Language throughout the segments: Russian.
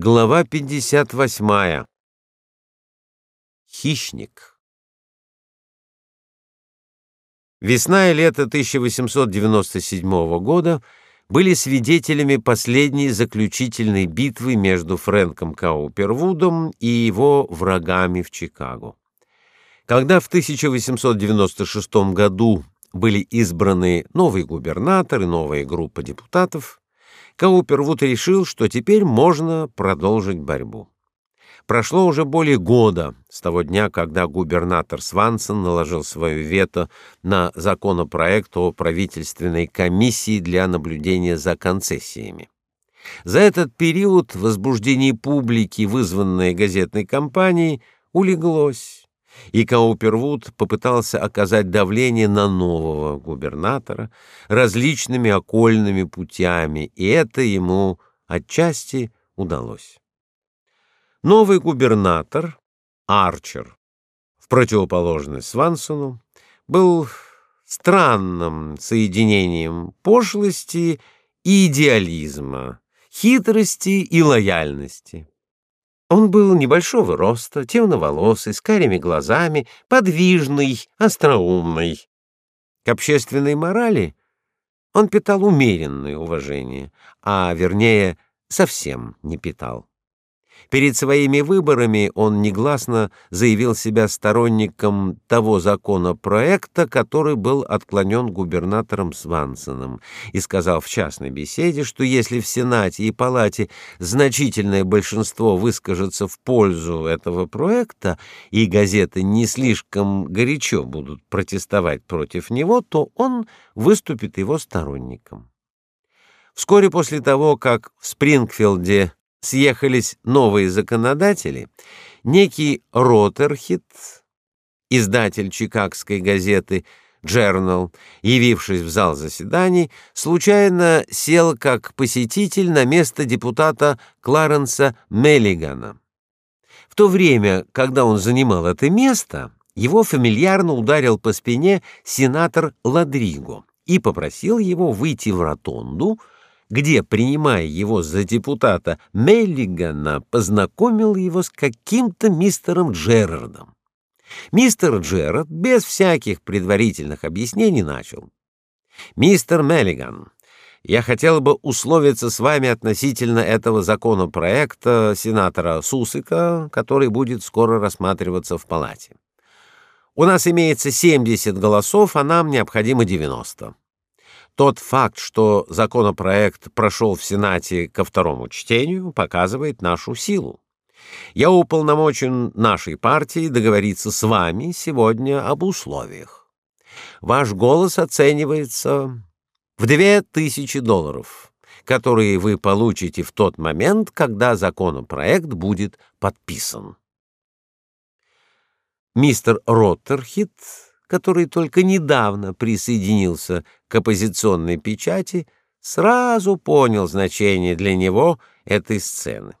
Глава 58. Хищник. Весна и лето 1897 года были свидетелями последней заключительной битвы между Фрэнком Каупервудом и его врагами в Чикаго. Когда в 1896 году были избраны новый губернатор и новая группа депутатов, Каупервуд решил, что теперь можно продолжить борьбу. Прошло уже более года с того дня, когда губернатор Свансон наложил свое вето на законопроект о правительственной комиссии для наблюдения за концессиями. За этот период возбуждение публики, вызванное газетной кампанией, улеглось и Каупервуд попытался оказать давление на нового губернатора различными окольными путями, и это ему отчасти удалось. Новый губернатор, Арчер, в противоположность Свансону, был странным соединением пошлости и идеализма, хитрости и лояльности. Он был небольшого роста, темноволосый, с карими глазами, подвижный, остроумный. К общественной морали он питал умеренное уважение, а вернее, совсем не питал. Перед своими выборами он негласно заявил себя сторонником того законопроекта, который был отклонен губернатором Свансоном, и сказал в частной беседе, что если в Сенате и Палате значительное большинство выскажется в пользу этого проекта, и газеты не слишком горячо будут протестовать против него, то он выступит его сторонником. Вскоре после того, как в Спрингфилде съехались новые законодатели, некий Роттерхит, издатель чикагской газеты Journal, явившись в зал заседаний, случайно сел как посетитель на место депутата Кларенса Меллигана. В то время, когда он занимал это место, его фамильярно ударил по спине сенатор Ладриго и попросил его выйти в ротонду, где, принимая его за депутата Меллигана, познакомил его с каким-то мистером Джерардом. Мистер Джерард без всяких предварительных объяснений начал: "Мистер Меллиган, я хотел бы условиться с вами относительно этого законопроекта сенатора Сусыка, который будет скоро рассматриваться в палате. У нас имеется 70 голосов, а нам необходимо 90. Тот факт, что законопроект прошел в Сенате ко второму чтению, показывает нашу силу. Я уполномочен нашей партии договориться с вами сегодня об условиях. Ваш голос оценивается в две тысячи долларов, которые вы получите в тот момент, когда законопроект будет подписан. Мистер Роттерхит который только недавно присоединился к оппозиционной печати, сразу понял значение для него этой сцены.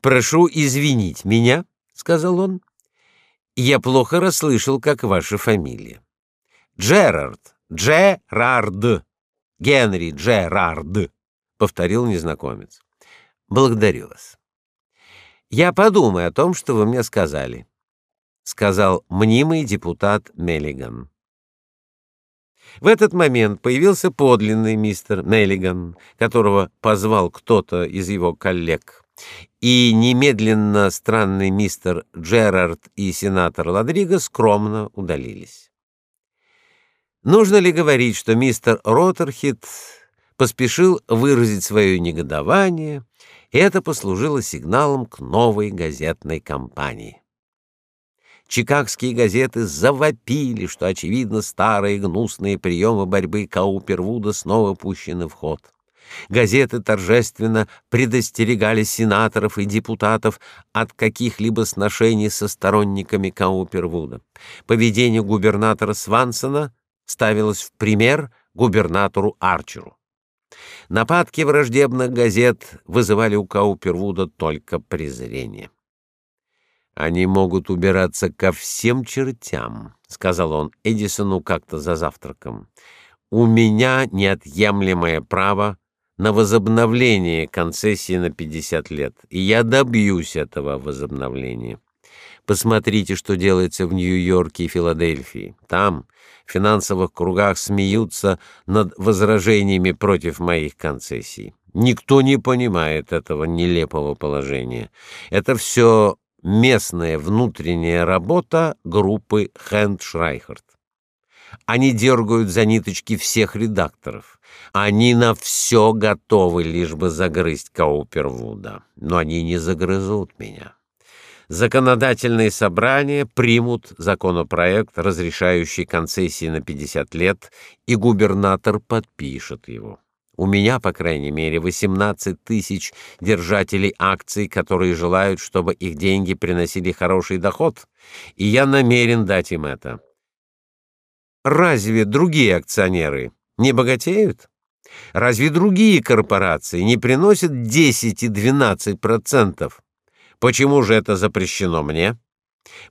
Прошу извинить меня, сказал он. Я плохо расслышал, как ваша фамилия. Джерард, Джерард. Генри Джерард, повторил незнакомец. Благодарю вас. Я подумаю о том, что вы мне сказали сказал мнимый депутат Меллиган. В этот момент появился подлинный мистер Меллиган, которого позвал кто-то из его коллег. И немедленно странный мистер Джерард и сенатор Ладриго скромно удалились. Нужно ли говорить, что мистер Роттерхит поспешил выразить свое негодование, и это послужило сигналом к новой газетной кампании. Чикагские газеты завопили, что очевидно старые гнусные приемы борьбы Каупервуда снова пущены в ход. Газеты торжественно предостерегали сенаторов и депутатов от каких-либо сношений со сторонниками Каупервуда. Поведение губернатора Свансона ставилось в пример губернатору Арчеру. Нападки враждебных газет вызывали у Каупервуда только презрение. Они могут убираться ко всем чертям, сказал он Эдисону как-то за завтраком. У меня неотъемлемое право на возобновление концессии на 50 лет, и я добьюсь этого возобновления. Посмотрите, что делается в Нью-Йорке и Филадельфии. Там в финансовых кругах смеются над возражениями против моих концессий. Никто не понимает этого нелепого положения. Это все местная внутренняя работа группы Хенд Шрайхерт. Они дергают за ниточки всех редакторов. Они на все готовы, лишь бы загрызть Каупервуда. Но они не загрызут меня. Законодательные собрания примут законопроект, разрешающий концессии на 50 лет, и губернатор подпишет его. У меня, по крайней мере, 18 тысяч держателей акций, которые желают, чтобы их деньги приносили хороший доход, и я намерен дать им это. Разве другие акционеры не богатеют? Разве другие корпорации не приносят 10 и 12%? Почему же это запрещено мне?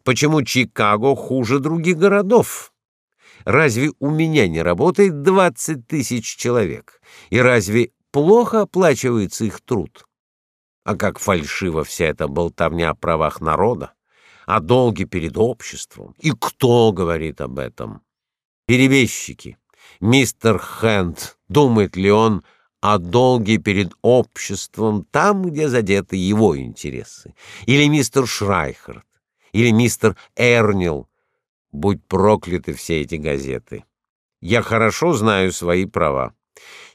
Почему Чикаго хуже других городов? Разве у меня не работает 20 тысяч человек? И разве плохо оплачивается их труд? А как фальшива вся эта болтовня о правах народа, о долге перед обществом. И кто говорит об этом? Перебежчики. Мистер Хэнд, думает ли он о долге перед обществом там, где задеты его интересы? Или мистер Шрайхерт? Или мистер Эрнил? Будь прокляты все эти газеты. Я хорошо знаю свои права.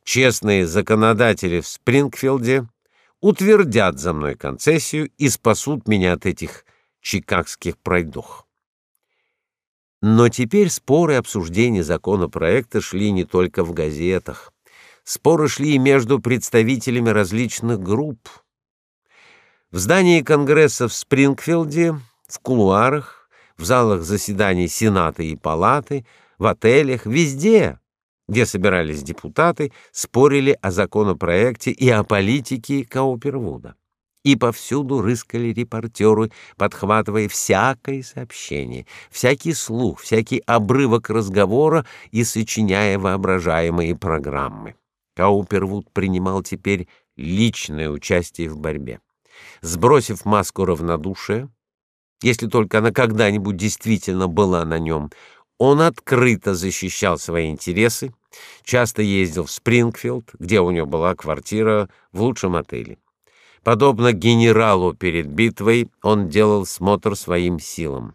Честные законодатели в Спрингфилде утвердят за мной концессию и спасут меня от этих чикагских пройдох. Но теперь споры и обсуждения законопроекта шли не только в газетах. Споры шли и между представителями различных групп. В здании Конгресса в Спрингфилде, в кулуарах, в залах заседаний Сената и Палаты, в отелях, везде, где собирались депутаты, спорили о законопроекте и о политике Каупервуда и повсюду рыскали репортеры, подхватывая всякое сообщение, всякий слух, всякий обрывок разговора и сочиняя воображаемые программы. Каупервуд принимал теперь личное участие в борьбе. Сбросив маску равнодушия, если только она когда-нибудь действительно была на нем, он открыто защищал свои интересы, часто ездил в Спрингфилд, где у него была квартира в лучшем отеле. Подобно генералу перед битвой, он делал смотр своим силам.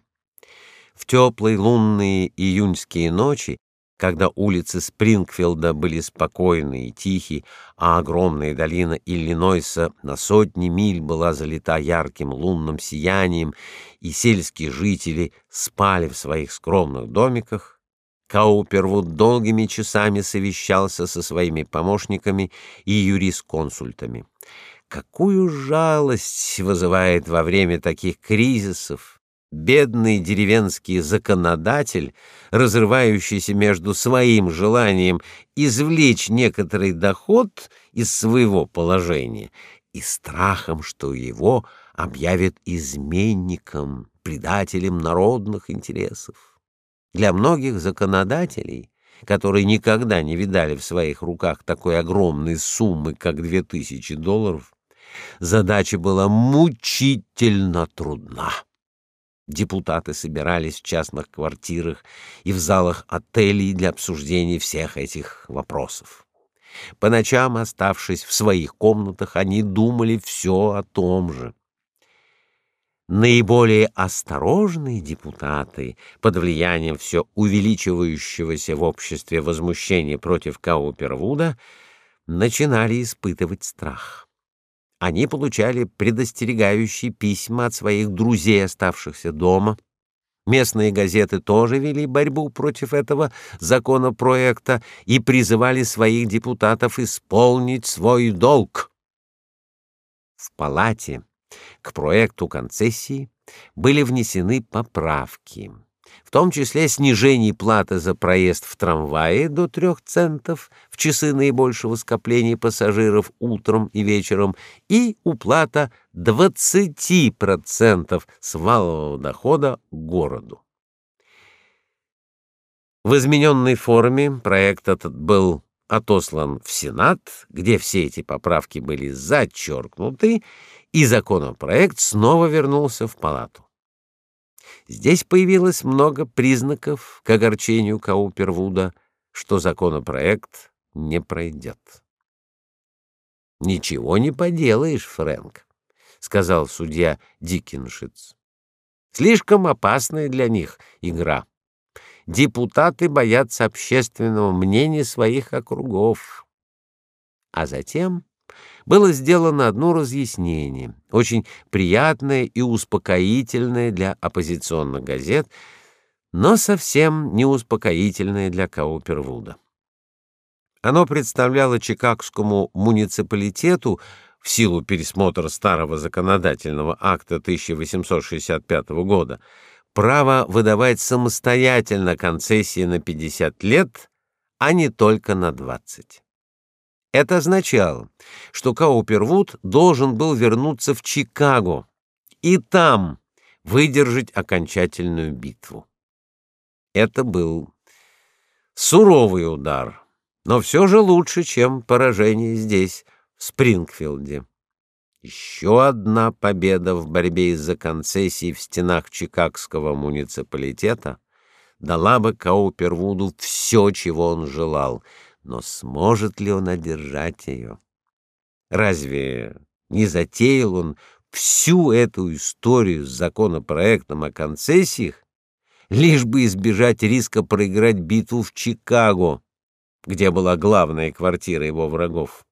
В теплые лунные июньские ночи, когда улицы Спрингфилда были спокойны и тихи, а огромная долина Иллинойса на сотни миль была залита ярким лунным сиянием, и сельские жители спали в своих скромных домиках, Каупервуд долгими часами совещался со своими помощниками и юрисконсультами. Какую жалость вызывает во время таких кризисов бедный деревенский законодатель, разрывающийся между своим желанием извлечь некоторый доход из своего положения и страхом, что его объявят изменником, предателем народных интересов. Для многих законодателей, которые никогда не видали в своих руках такой огромной суммы, как две тысячи долларов, Задача была мучительно трудна. Депутаты собирались в частных квартирах и в залах отелей для обсуждения всех этих вопросов. По ночам, оставшись в своих комнатах, они думали все о том же. Наиболее осторожные депутаты, под влиянием все увеличивающегося в обществе возмущения против Каупервуда, начинали испытывать страх. Они получали предостерегающие письма от своих друзей, оставшихся дома. Местные газеты тоже вели борьбу против этого законопроекта и призывали своих депутатов исполнить свой долг. В палате к проекту концессии были внесены поправки в том числе снижение платы за проезд в трамвае до трех центов в часы наибольшего скопления пассажиров утром и вечером и уплата 20% с валового дохода городу. В измененной форме проект этот был отослан в Сенат, где все эти поправки были зачеркнуты, и законопроект снова вернулся в палату. Здесь появилось много признаков к огорчению Каупервуда, что законопроект не пройдет. Ничего не поделаешь, Фрэнк, сказал судья Дикиншиц. Слишком опасная для них игра. Депутаты боятся общественного мнения своих округов. А затем было сделано одно разъяснение, очень приятное и успокоительное для оппозиционных газет, но совсем не успокоительное для Каупервуда. Оно представляло Чикагскому муниципалитету в силу пересмотра старого законодательного акта 1865 года право выдавать самостоятельно концессии на 50 лет, а не только на 20. Это означало, что Каупервуд должен был вернуться в Чикаго и там выдержать окончательную битву. Это был суровый удар, но все же лучше, чем поражение здесь, в Спрингфилде. Еще одна победа в борьбе из-за концессий в стенах Чикагского муниципалитета дала бы Каупервуду все, чего он желал — но сможет ли он одержать ее? Разве не затеял он всю эту историю с законопроектом о концессиях, лишь бы избежать риска проиграть битву в Чикаго, где была главная квартира его врагов?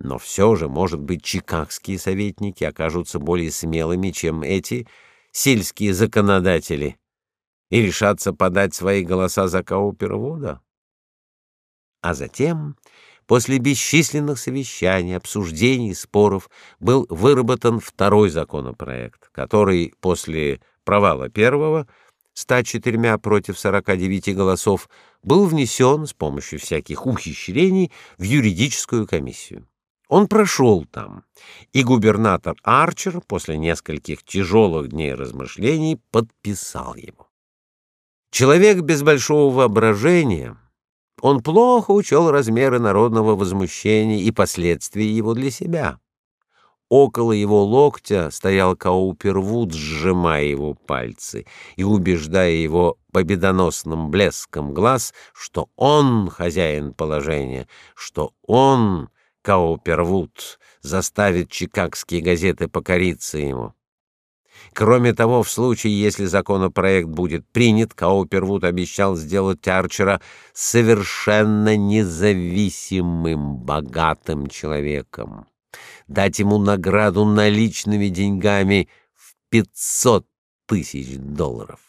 Но все же, может быть, чикагские советники окажутся более смелыми, чем эти сельские законодатели, и решатся подать свои голоса за Каупервуда? А затем, после бесчисленных совещаний, обсуждений споров, был выработан второй законопроект, который после провала первого 104 против 49 голосов был внесен с помощью всяких ухищрений в юридическую комиссию. Он прошел там, и губернатор Арчер после нескольких тяжелых дней размышлений подписал его. Человек без большого воображения он плохо учел размеры народного возмущения и последствия его для себя. Около его локтя стоял Каупервуд, сжимая его пальцы и убеждая его победоносным блеском глаз, что он хозяин положения, что он, Каупервуд, заставит чикагские газеты покориться ему. Кроме того, в случае, если законопроект будет принят, Каупервуд обещал сделать Арчера совершенно независимым, богатым человеком, дать ему награду наличными деньгами в 500 тысяч долларов.